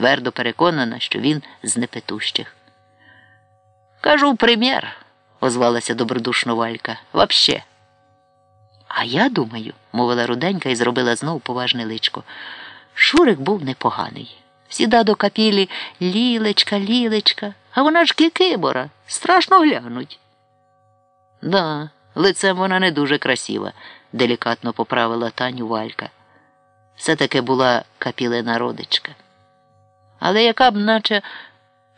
твердо переконана, що він з непетущих. Кажу, прем'єр, озвалася добродушно Валька. Вообще. А я думаю, мовила руденька і зробила знову поважне личко. Шурик був непоганий. Сіда до капілі лілечка, лілечка, а вона ж кикибора, страшно глянуть. Да, лицем вона не дуже красива, делікатно поправила Таню Валька. Все таки була капілина родичка. Але яка б наче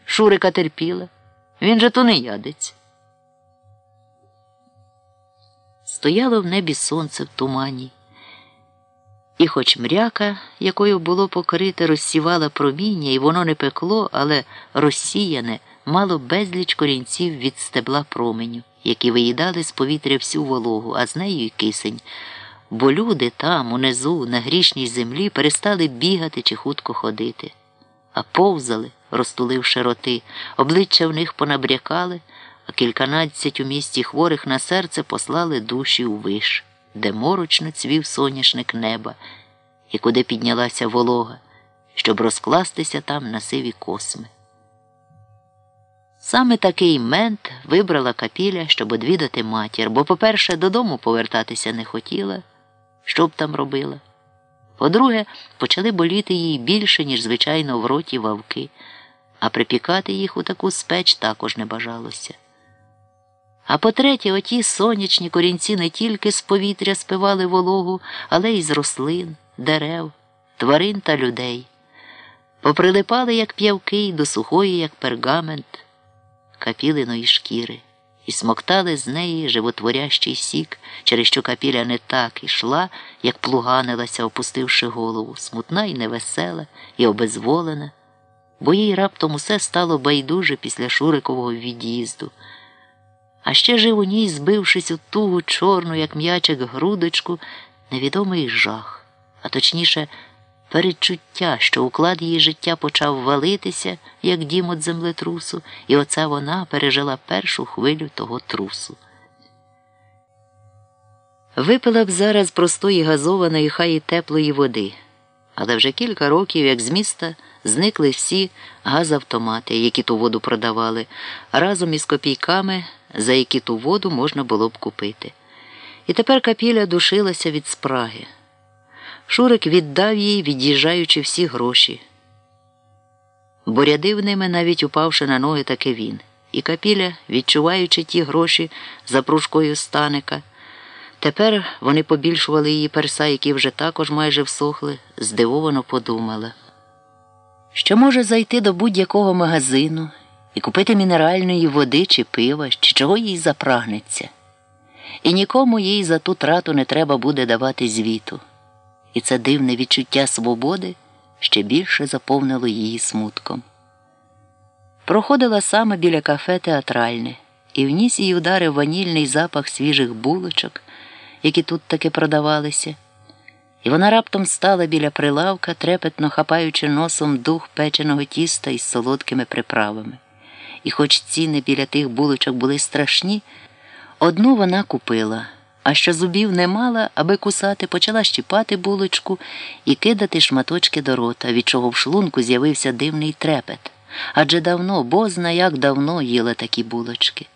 Шурика терпіла, він же то не ядець. Стояло в небі сонце в тумані, і хоч мряка, якою було покрите, розсівала проміння, і воно не пекло, але розсіяне, мало безліч корінців від стебла променю, які виїдали з повітря всю вологу, а з нею й кисень. Бо люди там, унизу, на грішній землі, перестали бігати чи хутко ходити, а повзали, розтуливши роти, обличчя в них понабрякали а кільканадцять у місті хворих на серце послали душі у виш, де морочно цвів соняшник неба і куди піднялася волога, щоб розкластися там на сиві косми. Саме такий мент вибрала капіля, щоб одвідати матір, бо, по-перше, додому повертатися не хотіла, що б там робила. По-друге, почали боліти їй більше, ніж звичайно, в роті вавки, а припікати їх у таку спеч також не бажалося. А по-третє, оті сонячні корінці не тільки з повітря спивали вологу, але й з рослин, дерев, тварин та людей. Поприлипали, як п'явки, до сухої, як пергамент, капілиної шкіри, і смоктали з неї животворящий сік, через що капіля не так ішла, як плуганилася, опустивши голову, смутна і невесела, і обезволена, бо їй раптом усе стало байдуже після Шурикового від'їзду. А ще жив у ній, збившись у тугу чорну, як м'ячик, грудочку, невідомий жах, а точніше, передчуття, що уклад її життя почав валитися, як дім от землетрусу, і оце вона пережила першу хвилю того трусу. Випила б зараз простої газованої, хай і теплої води, але вже кілька років, як з міста, зникли всі газавтомати, які ту воду продавали, разом із копійками за які ту воду можна було б купити. І тепер капіля душилася від спраги. Шурик віддав їй, від'їжджаючи всі гроші. Бо рядив ними, навіть упавши на ноги, таки він. І капіля, відчуваючи ті гроші за пружкою станика, тепер вони побільшували її перса, які вже також майже всохли, здивовано подумала, що може зайти до будь-якого магазину і купити мінеральної води чи пива, чи чого їй запрагнеться. І нікому їй за ту трату не треба буде давати звіту. І це дивне відчуття свободи ще більше заповнило її смутком. Проходила саме біля кафе театральне, і вніс їй ударив ванільний запах свіжих булочок, які тут таки продавалися. І вона раптом стала біля прилавка, трепетно хапаючи носом дух печеного тіста із солодкими приправами і хоч ціни біля тих булочок були страшні, одну вона купила, а що зубів не мала, аби кусати, почала щіпати булочку і кидати шматочки до рота, від чого в шлунку з'явився дивний трепет. Адже давно, бозна як давно їла такі булочки.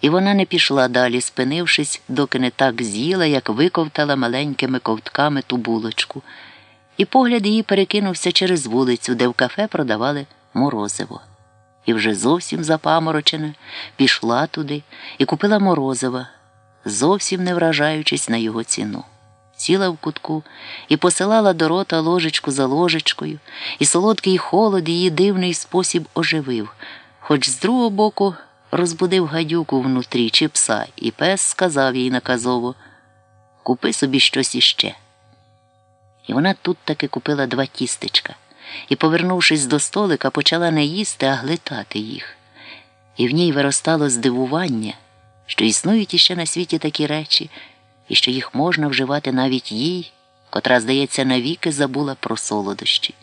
І вона не пішла далі, спинившись, доки не так з'їла, як виковтала маленькими ковтками ту булочку, і погляд її перекинувся через вулицю, де в кафе продавали морозиво і вже зовсім запаморочена, пішла туди і купила морозива, зовсім не вражаючись на його ціну. Сіла в кутку і посилала до рота ложечку за ложечкою, і солодкий холод її дивний спосіб оживив, хоч з другого боку розбудив гадюку внутрі чи пса, і пес сказав їй наказово Купи собі щось іще. І вона тут таки купила два тістечка і, повернувшись до столика, почала не їсти, а глитати їх. І в ній виростало здивування, що існують іще на світі такі речі, і що їх можна вживати навіть їй, котра, здається, навіки забула про солодощі.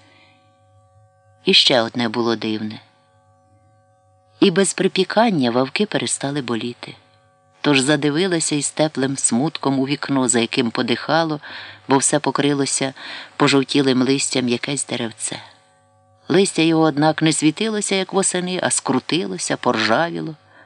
І ще одне було дивне. І без припікання вавки перестали боліти. Тож задивилася із теплим смутком у вікно, за яким подихало, бо все покрилося пожовтілим листям якесь деревце. Листя його, однак, не світилося, як восени, а скрутилося, поржавіло.